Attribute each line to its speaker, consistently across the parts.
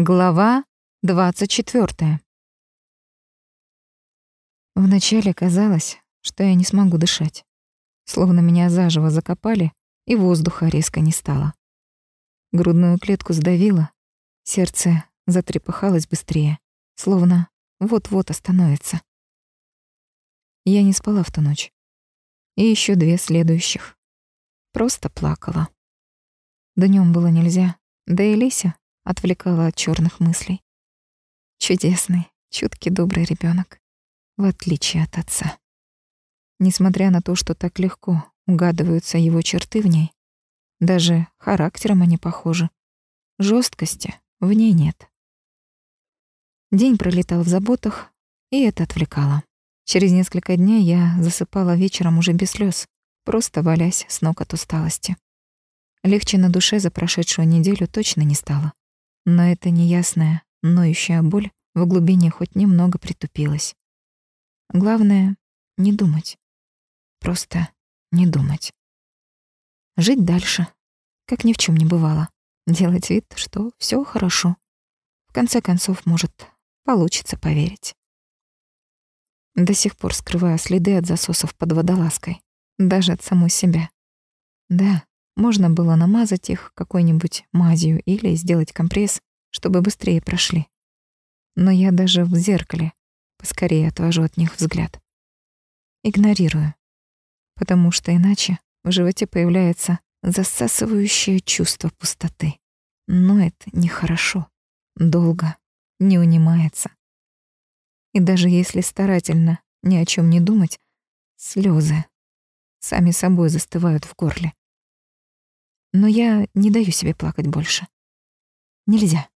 Speaker 1: Глава 24. Вначале казалось, что я не смогу дышать. Словно меня заживо закопали, и воздуха резко не стало. Грудную клетку сдавило, сердце затрепыхалось быстрее, словно вот-вот остановится. Я не спала в ту ночь. И еще две следующих. Просто плакала. Днем было нельзя, да и Лися отвлекала от черных мыслей. Чудесный, чуткий, добрый ребенок, в отличие от отца. Несмотря на то, что так легко угадываются его черты в ней, даже характером они похожи, жесткости в ней нет. День пролетал в заботах, и это отвлекало. Через несколько дней я засыпала вечером уже без слез, просто валясь с ног от усталости. Легче на душе за прошедшую неделю точно не стало но эта неясная, ноющая боль в глубине хоть немного притупилась. Главное — не думать. Просто не думать. Жить дальше, как ни в чем не бывало. Делать вид, что все хорошо. В конце концов, может, получится поверить. До сих пор скрываю следы от засосов под водолазкой. Даже от самой себя. Да, можно было намазать их какой-нибудь мазью или сделать компресс, чтобы быстрее прошли. Но я даже в зеркале поскорее отвожу от них взгляд. Игнорирую. Потому что иначе в животе появляется засасывающее чувство пустоты. Но это нехорошо. Долго. Не унимается. И даже если старательно ни о чем не думать, слезы сами собой застывают в горле. Но я не даю себе плакать больше. Нельзя.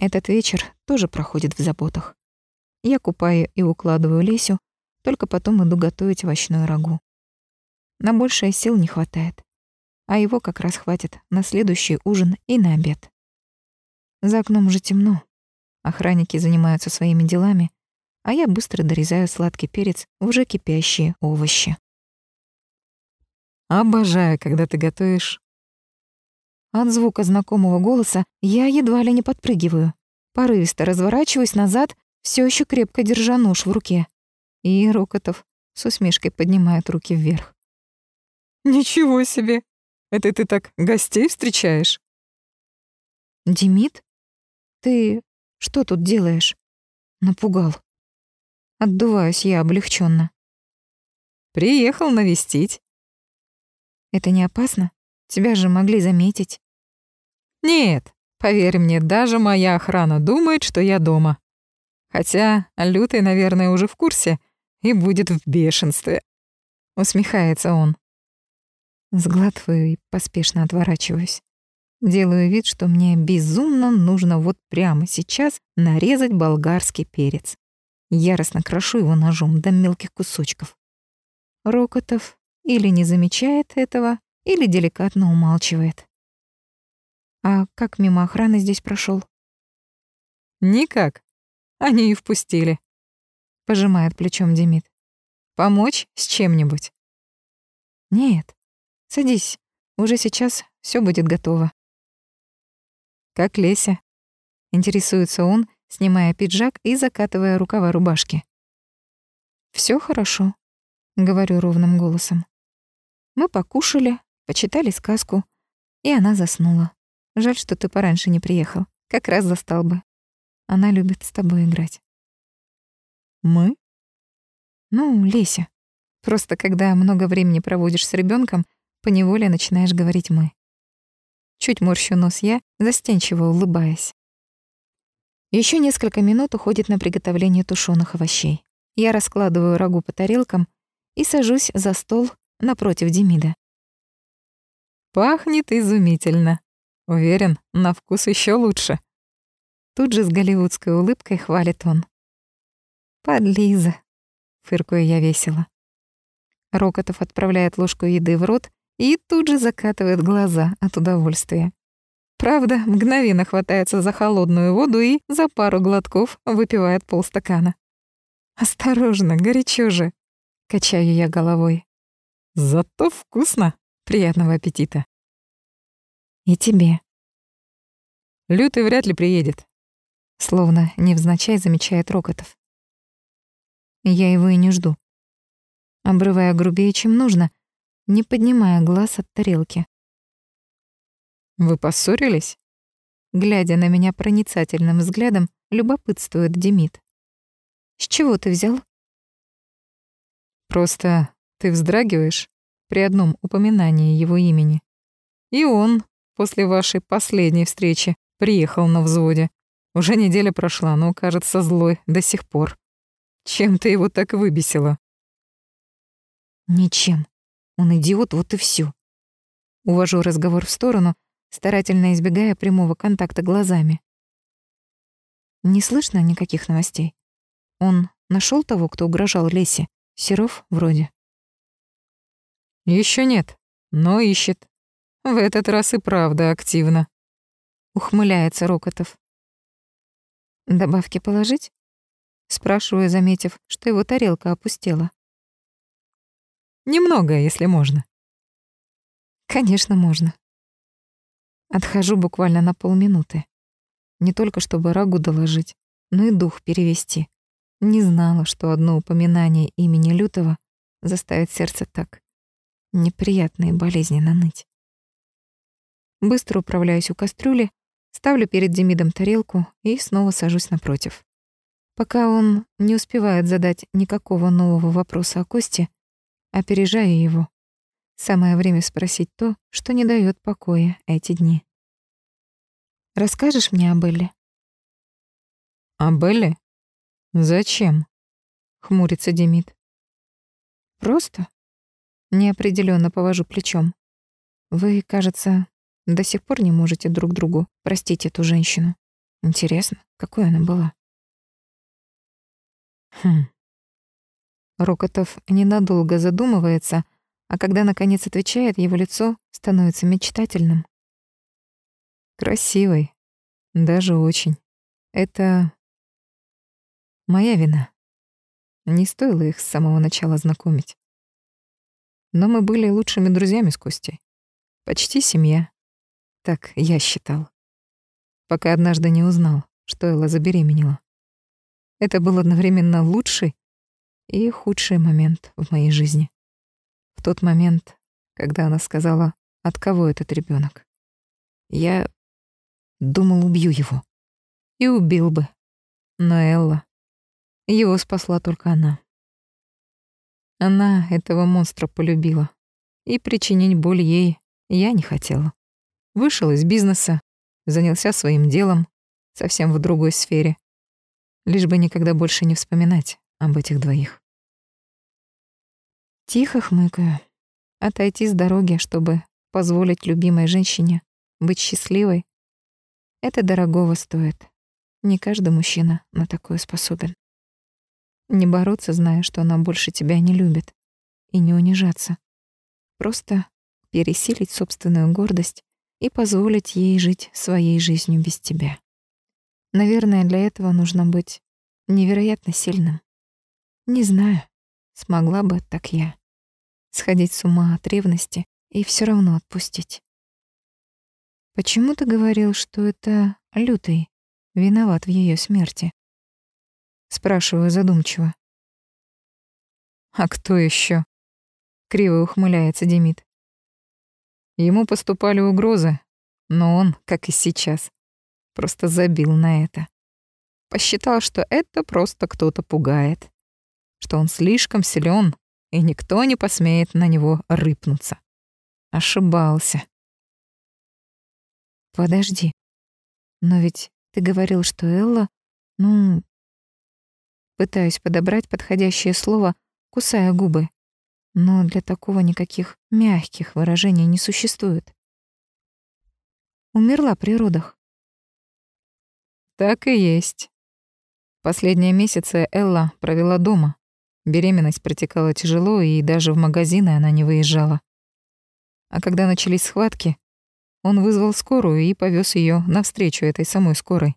Speaker 1: Этот вечер тоже проходит в заботах. Я купаю и укладываю Лесю, только потом иду готовить овощную рагу. На большее сил не хватает, а его как раз хватит на следующий ужин и на обед. За окном уже темно, охранники занимаются своими делами, а я быстро дорезаю сладкий перец в уже кипящие овощи.
Speaker 2: Обожаю, когда ты готовишь.
Speaker 1: От звука знакомого голоса я едва ли не подпрыгиваю. Порывисто разворачиваюсь назад, все еще крепко держа нож в руке. И Рокотов с усмешкой поднимает руки вверх.
Speaker 2: «Ничего себе! Это ты так гостей встречаешь?»
Speaker 1: «Демид, ты что тут делаешь?» Напугал. Отдуваюсь я облегченно.
Speaker 2: «Приехал навестить.
Speaker 1: Это не опасно? Тебя же могли заметить.
Speaker 2: Нет, поверь мне, даже моя охрана думает, что я дома. Хотя Лютый, наверное, уже в курсе и будет в бешенстве. Усмехается он.
Speaker 1: Сглатываю и поспешно отворачиваюсь. Делаю вид, что мне безумно нужно вот прямо сейчас нарезать болгарский перец. Яростно крошу его ножом до мелких кусочков. Рокотов или не замечает этого, или деликатно умалчивает. А как мимо охраны здесь прошел?
Speaker 2: Никак. Они и впустили.
Speaker 1: Пожимает плечом Демид.
Speaker 2: Помочь с чем-нибудь?
Speaker 1: Нет. Садись. Уже сейчас все будет готово.
Speaker 2: Как Леся?
Speaker 1: Интересуется он, снимая пиджак и закатывая рукава рубашки. Все хорошо, говорю ровным голосом. Мы покушали, почитали сказку, и она заснула. Жаль, что ты пораньше не приехал. Как раз застал бы. Она любит с тобой играть.
Speaker 2: Мы?
Speaker 1: Ну, Леся. Просто когда много времени проводишь с ребенком, поневоле начинаешь говорить «мы». Чуть морщу нос я, застенчиво улыбаясь. Еще несколько минут уходит на приготовление тушеных овощей. Я раскладываю рагу по тарелкам и сажусь за стол напротив Демида.
Speaker 2: «Пахнет изумительно. Уверен, на вкус еще лучше».
Speaker 1: Тут же с голливудской улыбкой хвалит он. «Подлиза», — фыркую я весело. Рокотов отправляет ложку еды в рот и тут же закатывает глаза от удовольствия. Правда, мгновенно хватается за холодную воду и за пару глотков выпивает полстакана. «Осторожно, горячо же», — качаю я головой.
Speaker 2: Зато вкусно. Приятного аппетита.
Speaker 1: И тебе.
Speaker 2: Лютый вряд ли приедет.
Speaker 1: Словно невзначай замечает Рокотов. Я его и не жду. Обрывая грубее, чем нужно, не поднимая глаз от тарелки.
Speaker 2: Вы поссорились?
Speaker 1: Глядя на меня проницательным взглядом, любопытствует Демид. С чего ты взял?
Speaker 2: Просто ты вздрагиваешь при одном упоминании его имени. И он после вашей последней встречи приехал на взводе. Уже неделя прошла, но, кажется, злой до сих пор. Чем ты его так выбесила?
Speaker 1: Ничем. Он идиот, вот и все. Увожу разговор в сторону, старательно избегая прямого контакта глазами. Не слышно никаких новостей. Он нашел того, кто угрожал Лесе? Серов вроде.
Speaker 2: Еще нет, но ищет. В этот раз и правда активно.
Speaker 1: Ухмыляется Рокотов. Добавки положить? Спрашиваю, заметив, что его тарелка опустела.
Speaker 2: Немного, если можно.
Speaker 1: Конечно, можно. Отхожу буквально на полминуты. Не только чтобы рагу доложить, но и дух перевести. Не знала, что одно упоминание имени Лютого заставит сердце так неприятно и болезненно ныть. Быстро управляюсь у кастрюли, ставлю перед Демидом тарелку и снова сажусь напротив. Пока он не успевает задать никакого нового вопроса о Косте, опережаю его. Самое время спросить то, что не дает покоя эти дни. «Расскажешь мне о Белле?»
Speaker 2: «О Белле? Зачем?» — хмурится Демид.
Speaker 1: «Просто?» Неопределенно повожу плечом. «Вы, кажется, до сих пор не можете друг другу простить эту женщину. Интересно, какой она была?»
Speaker 2: Хм.
Speaker 1: Рокотов ненадолго задумывается, а когда наконец отвечает, его лицо становится мечтательным.
Speaker 2: Красивой. Даже очень. Это моя вина. Не стоило их с самого начала знакомить. Но мы были лучшими друзьями с Костей. Почти семья. Так я считал. Пока однажды не узнал, что Элла забеременела. Это был одновременно лучший и худший момент в моей жизни. В тот момент, когда она сказала, от кого этот ребенок. Я Думал, убью его. И убил бы. Но Элла... Его спасла только она. Она этого монстра полюбила. И причинить боль ей я не хотела. Вышел из бизнеса, занялся своим делом, совсем в другой сфере. Лишь бы никогда больше не вспоминать об этих двоих.
Speaker 1: Тихо хмыкаю. Отойти с дороги, чтобы позволить любимой женщине быть счастливой, это дорогого стоит. Не каждый мужчина на такое способен. Не бороться, зная, что она больше тебя не любит, и не унижаться. Просто пересилить собственную гордость и позволить ей жить своей жизнью без тебя. Наверное, для этого нужно быть невероятно сильным. Не знаю, смогла бы так я. Сходить с ума от ревности и все равно отпустить. Почему ты говорил, что это Лютый виноват в ее смерти? Спрашиваю задумчиво.
Speaker 2: А кто еще? Криво ухмыляется Демид. Ему поступали угрозы, но он, как и сейчас, просто забил на это. Посчитал, что это просто кто-то пугает, что он слишком силен, и никто не посмеет на него рыпнуться. Ошибался.
Speaker 1: Подожди. Но ведь ты говорил, что Элла, ну... Пытаюсь подобрать подходящее слово, кусая губы. Но для такого никаких мягких выражений не существует. Умерла при родах.
Speaker 2: Так и есть. Последние месяцы Элла провела дома. Беременность протекала тяжело, и даже в магазины она не выезжала. А когда начались схватки, он вызвал скорую и повез ее навстречу этой самой скорой.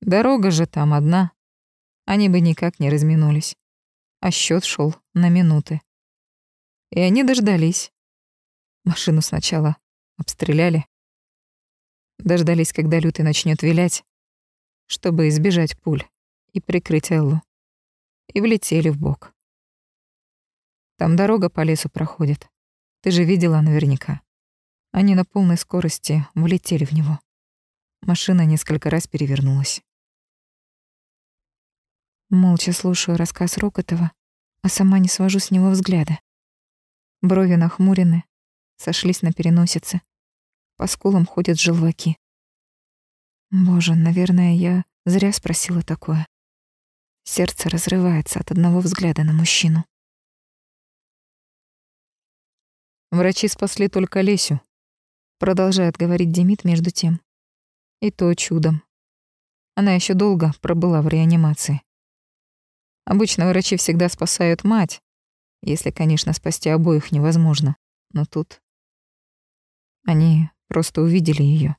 Speaker 2: Дорога же там одна. Они бы никак не разминулись. А счет шел на минуты. И они дождались. Машину сначала обстреляли. Дождались, когда Лютый начнет вилять, чтобы избежать пуль и прикрыть Эллу. И влетели в бок. Там дорога по лесу проходит. Ты же видела наверняка. Они на полной скорости влетели в него. Машина несколько раз перевернулась.
Speaker 1: Молча слушаю рассказ Рокотова, а сама не свожу с него взгляда. Брови нахмурены, сошлись на переносице. По скулам ходят желваки. Боже, наверное, я зря спросила такое. Сердце разрывается от одного взгляда на мужчину.
Speaker 2: Врачи спасли только Лесю, продолжает говорить Демид между тем. И то чудом. Она еще долго пробыла в реанимации. Обычно врачи всегда спасают мать, если, конечно, спасти обоих невозможно. Но тут они просто увидели ее.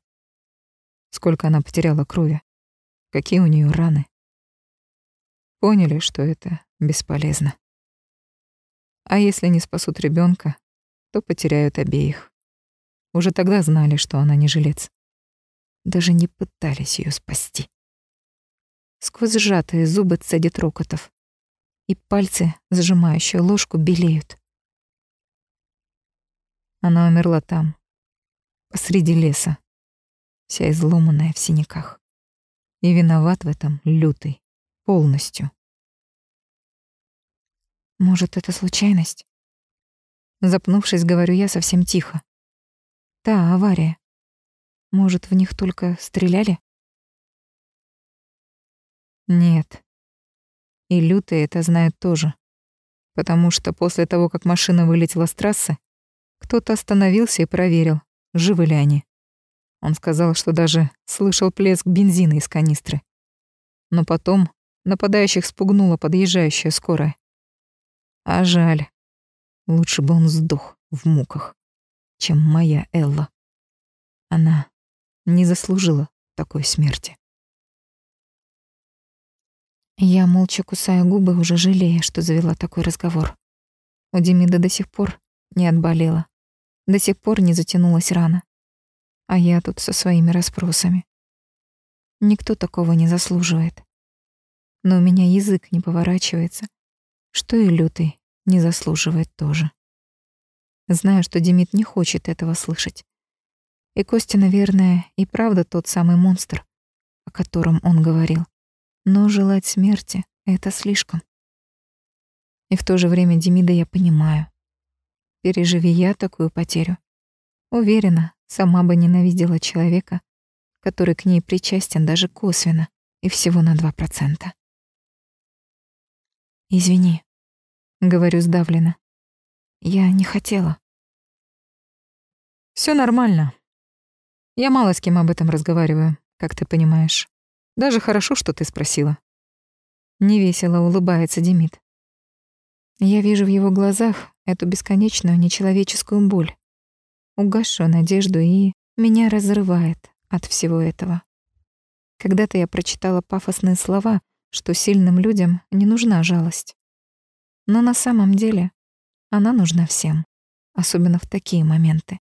Speaker 2: Сколько она потеряла крови, какие у нее раны. Поняли, что это бесполезно. А если не спасут ребенка, то потеряют обеих. Уже тогда знали, что она не жилец. Даже не пытались ее спасти. Сквозь сжатые зубы цедит Рокотов и пальцы, сжимающие ложку, белеют. Она умерла там, посреди леса, вся изломанная в синяках. И виноват в этом лютый, полностью.
Speaker 1: Может, это случайность? Запнувшись, говорю я совсем тихо. Да, авария. Может, в них только стреляли?
Speaker 2: Нет, и лютые это знают тоже. Потому что после того, как машина вылетела с трассы, кто-то остановился и проверил, живы ли они. Он сказал, что даже слышал плеск бензина из канистры. Но потом нападающих спугнула подъезжающая скорая. А жаль. Лучше бы он сдох в муках, чем моя Элла. Она не заслужила такой смерти.
Speaker 1: Я молча кусаю губы, уже жалея, что завела такой разговор. У Демида до сих пор не отболела. До сих пор не затянулась рана. А я тут со своими расспросами. Никто такого не заслуживает. Но у меня язык не поворачивается, что и лютый не заслуживает тоже. Знаю, что Демид не хочет этого слышать. И Костя, наверное, и правда тот самый монстр, о котором он говорил. Но желать смерти — это слишком. И в то же время Демида я понимаю. Переживи я такую потерю. Уверена, сама бы ненавидела человека, который к ней причастен даже косвенно и всего на 2%. «Извини», — говорю сдавленно. «Я не хотела».
Speaker 2: Все нормально. Я мало с кем об этом разговариваю, как ты понимаешь. Даже хорошо, что ты спросила.
Speaker 1: Невесело улыбается Демид. Я вижу в его глазах эту бесконечную нечеловеческую боль, угасшую надежду и меня разрывает от всего этого. Когда-то я прочитала пафосные слова, что сильным людям не нужна жалость. Но на самом деле она нужна всем, особенно в такие моменты.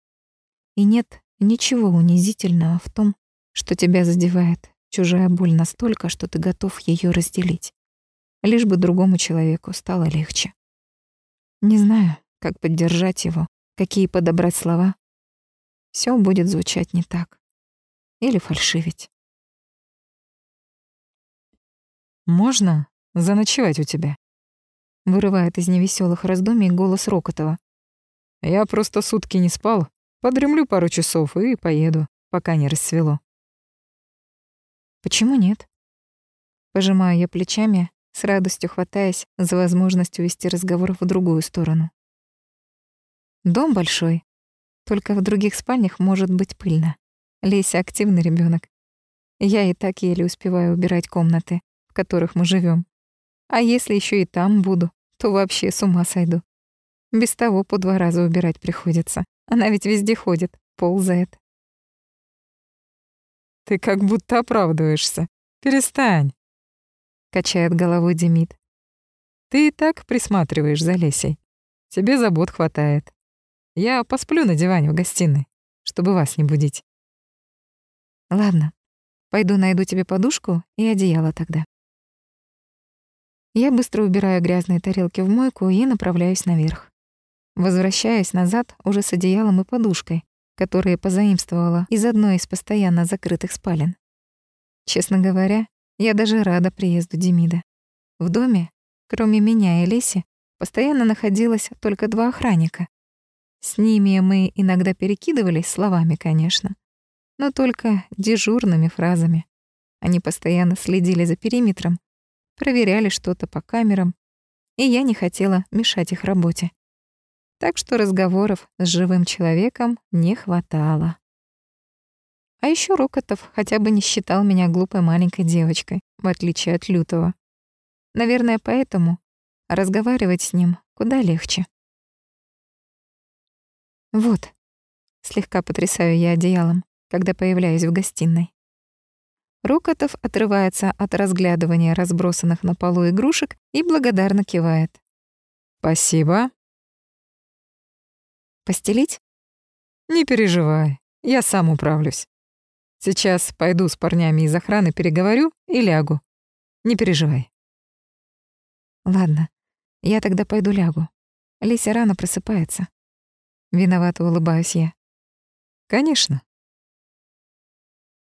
Speaker 1: И нет ничего унизительного в том, что тебя задевает Чужая боль настолько, что ты готов ее разделить. Лишь бы другому человеку стало легче. Не знаю, как поддержать его, какие подобрать слова. Все будет звучать не так. Или фальшивить.
Speaker 2: «Можно заночевать у тебя?»
Speaker 1: Вырывает из невеселых раздумий голос Рокотова.
Speaker 2: «Я просто сутки не спал. Подремлю пару часов и поеду, пока не рассвело».
Speaker 1: Почему нет? Пожимаю я плечами, с радостью хватаясь за возможность увести разговор в другую сторону. Дом большой, только в других спальнях может быть пыльно. Леся активный ребенок. Я и так еле успеваю убирать комнаты, в которых мы живем. А если еще и там буду, то вообще с ума сойду. Без того по два раза убирать приходится. Она ведь везде ходит, ползает,
Speaker 2: ты как будто оправдываешься. Перестань.
Speaker 1: Качает головой Демид.
Speaker 2: Ты и так присматриваешь за Лесей. Тебе забот хватает. Я посплю на диване в гостиной, чтобы вас не будить.
Speaker 1: Ладно, пойду найду тебе подушку и одеяло тогда. Я быстро убираю грязные тарелки в мойку и направляюсь наверх. Возвращаюсь назад уже с одеялом и подушкой, которые позаимствовала из одной из постоянно закрытых спален. Честно говоря, я даже рада приезду Демида. В доме, кроме меня и Леси, постоянно находилось только два охранника. С ними мы иногда перекидывались словами, конечно, но только дежурными фразами. Они постоянно следили за периметром, проверяли что-то по камерам, и я не хотела мешать их работе. Так что разговоров с живым человеком не хватало. А еще Рокотов хотя бы не считал меня глупой маленькой девочкой, в отличие от Лютого. Наверное, поэтому разговаривать с ним куда легче. Вот, слегка потрясаю я одеялом, когда появляюсь в гостиной. Рокотов отрывается от разглядывания разбросанных на полу игрушек и благодарно кивает.
Speaker 2: «Спасибо».
Speaker 1: «Постелить?»
Speaker 2: «Не переживай, я сам управлюсь. Сейчас пойду с парнями из охраны переговорю и лягу. Не переживай».
Speaker 1: «Ладно, я тогда пойду лягу. Лися рано просыпается». Виновато улыбаюсь я.
Speaker 2: «Конечно».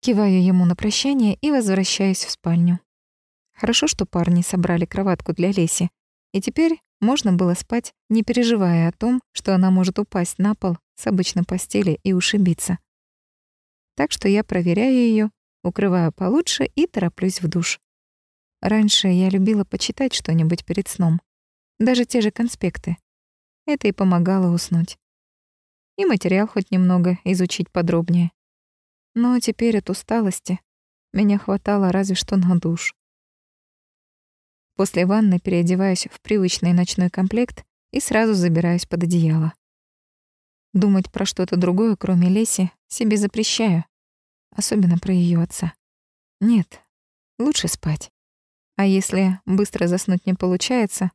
Speaker 1: Киваю ему на прощание и возвращаюсь в спальню. Хорошо, что парни собрали кроватку для Леси, и теперь можно было спать, не переживая о том, что она может упасть на пол с обычной постели и ушибиться. Так что я проверяю ее, укрываю получше и тороплюсь в душ. Раньше я любила почитать что-нибудь перед сном, даже те же конспекты. Это и помогало уснуть. И материал хоть немного изучить подробнее. Но теперь от усталости меня хватало разве что на душ. После ванны переодеваюсь в привычный ночной комплект и сразу забираюсь под одеяло. Думать про что-то другое, кроме Леси, себе запрещаю. Особенно про ее отца. Нет, лучше спать. А если быстро заснуть не получается,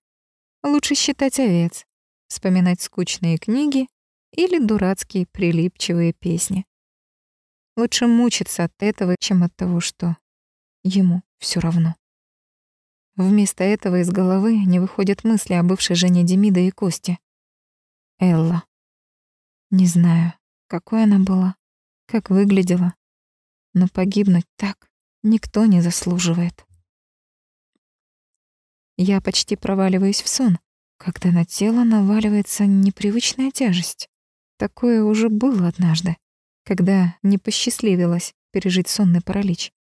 Speaker 1: лучше считать овец, вспоминать скучные книги или дурацкие прилипчивые песни. Лучше мучиться от этого, чем от того, что ему все равно. Вместо этого из головы не выходят мысли о бывшей жене Демида и Кости. Элла. Не знаю, какой она была, как выглядела, но погибнуть так никто не заслуживает. Я почти проваливаюсь в сон, когда на тело наваливается непривычная тяжесть. Такое уже было однажды когда не посчастливилось пережить сонный паралич.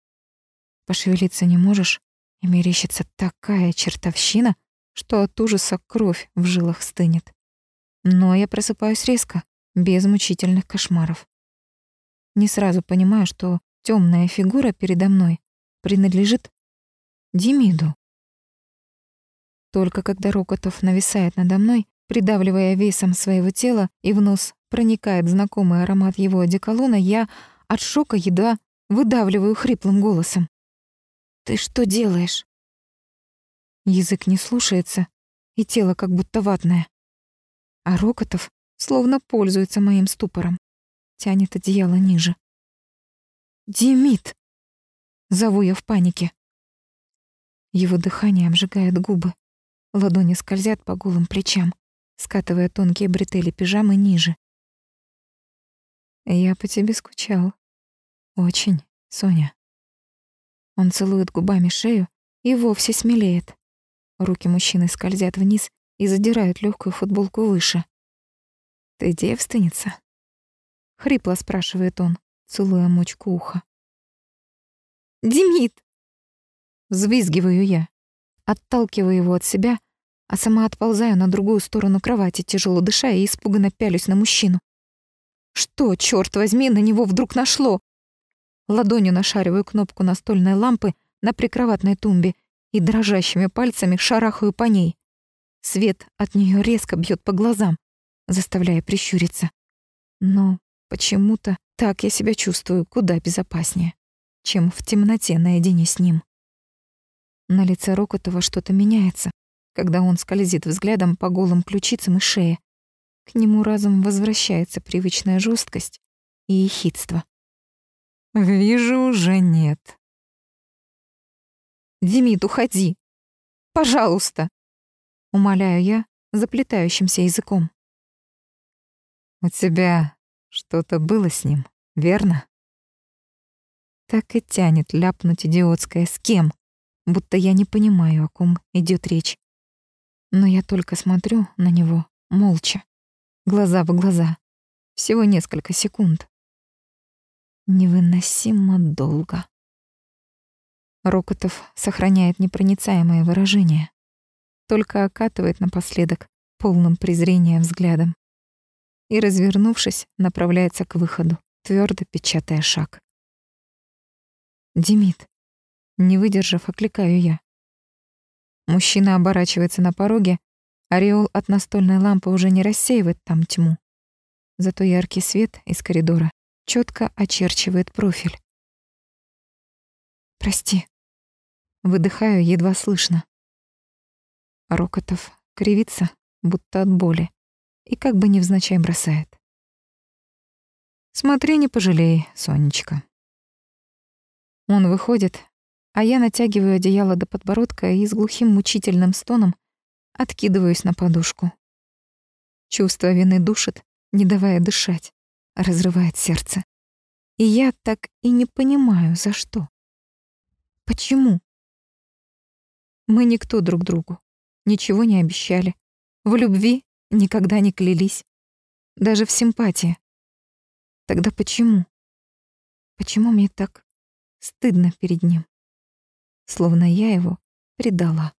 Speaker 1: Пошевелиться не можешь, и мерещится такая чертовщина, что от ужаса кровь в жилах стынет. Но я просыпаюсь резко, без мучительных кошмаров. Не сразу понимаю, что темная фигура передо мной принадлежит Демиду. Только когда Рокотов нависает надо мной, придавливая весом своего тела, и в нос проникает знакомый аромат его одеколона, я от шока едва выдавливаю хриплым голосом. «Ты что делаешь?» Язык не слушается, и тело как будто ватное. А Рокотов словно пользуется моим ступором. Тянет одеяло ниже. «Демид!» Зову я в панике. Его дыхание обжигает губы. Ладони скользят по голым плечам, скатывая тонкие бретели пижамы ниже. Я по тебе скучал. Очень, Соня. Он целует губами шею и вовсе смелеет. Руки мужчины скользят вниз и задирают легкую футболку выше. «Ты девственница?» — хрипло спрашивает он, целуя мочку уха. «Демид!» Взвизгиваю я, отталкиваю его от себя, а сама отползаю на другую сторону кровати, тяжело дыша и испуганно пялюсь на мужчину. Что, черт возьми, на него вдруг нашло? Ладонью нашариваю кнопку настольной лампы на прикроватной тумбе и дрожащими пальцами шарахаю по ней. Свет от нее резко бьет по глазам, заставляя прищуриться. Но почему-то так я себя чувствую куда безопаснее, чем в темноте наедине с ним. На лице Рокотова что-то меняется, когда он скользит взглядом по голым ключицам и шее, к нему разом возвращается привычная жесткость и ехидство.
Speaker 2: Вижу, уже нет.
Speaker 1: Демид, уходи. Пожалуйста. Умоляю я заплетающимся языком.
Speaker 2: У тебя что-то было с ним, верно?
Speaker 1: Так и тянет ляпнуть идиотское «с кем?», будто я не понимаю, о ком идет речь. Но я только смотрю на него молча, глаза в глаза, всего несколько секунд. Невыносимо долго. Рокотов сохраняет непроницаемое выражение, только окатывает напоследок полным презрения взглядом и, развернувшись, направляется к выходу, твердо печатая шаг. «Демид», не выдержав, окликаю я. Мужчина оборачивается на пороге, ореол от настольной лампы уже не рассеивает там тьму. Зато яркий свет из коридора четко очерчивает профиль. «Прости», — выдыхаю едва слышно. Рокотов кривится, будто от боли, и как бы невзначай бросает.
Speaker 2: «Смотри, не пожалей, Сонечка».
Speaker 1: Он выходит, а я натягиваю одеяло до подбородка и с глухим мучительным стоном откидываюсь на подушку. Чувство вины душит, не давая дышать, разрывает сердце. И я так и не понимаю, за что. Почему? Мы никто друг другу, ничего не обещали. В любви никогда не клялись. Даже в симпатии. Тогда почему? Почему мне так стыдно перед ним? Словно я его предала.